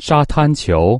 沙滩球。